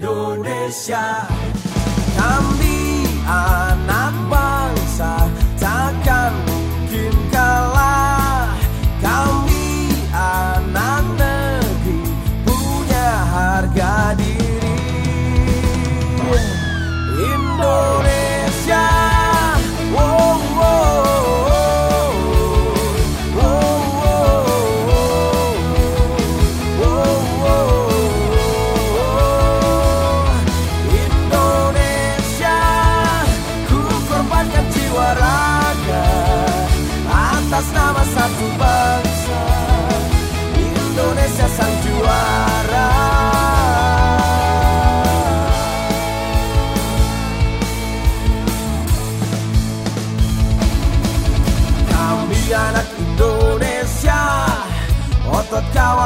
Indonesia.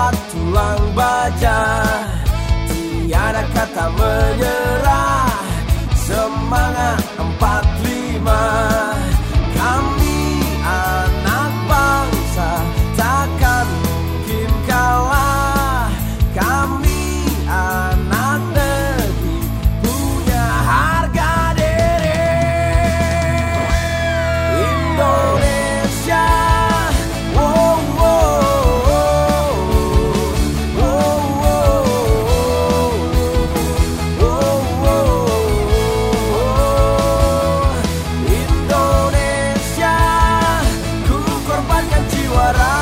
kuat tulang baja Tiada kata menyerah. Semangat empat lima. suara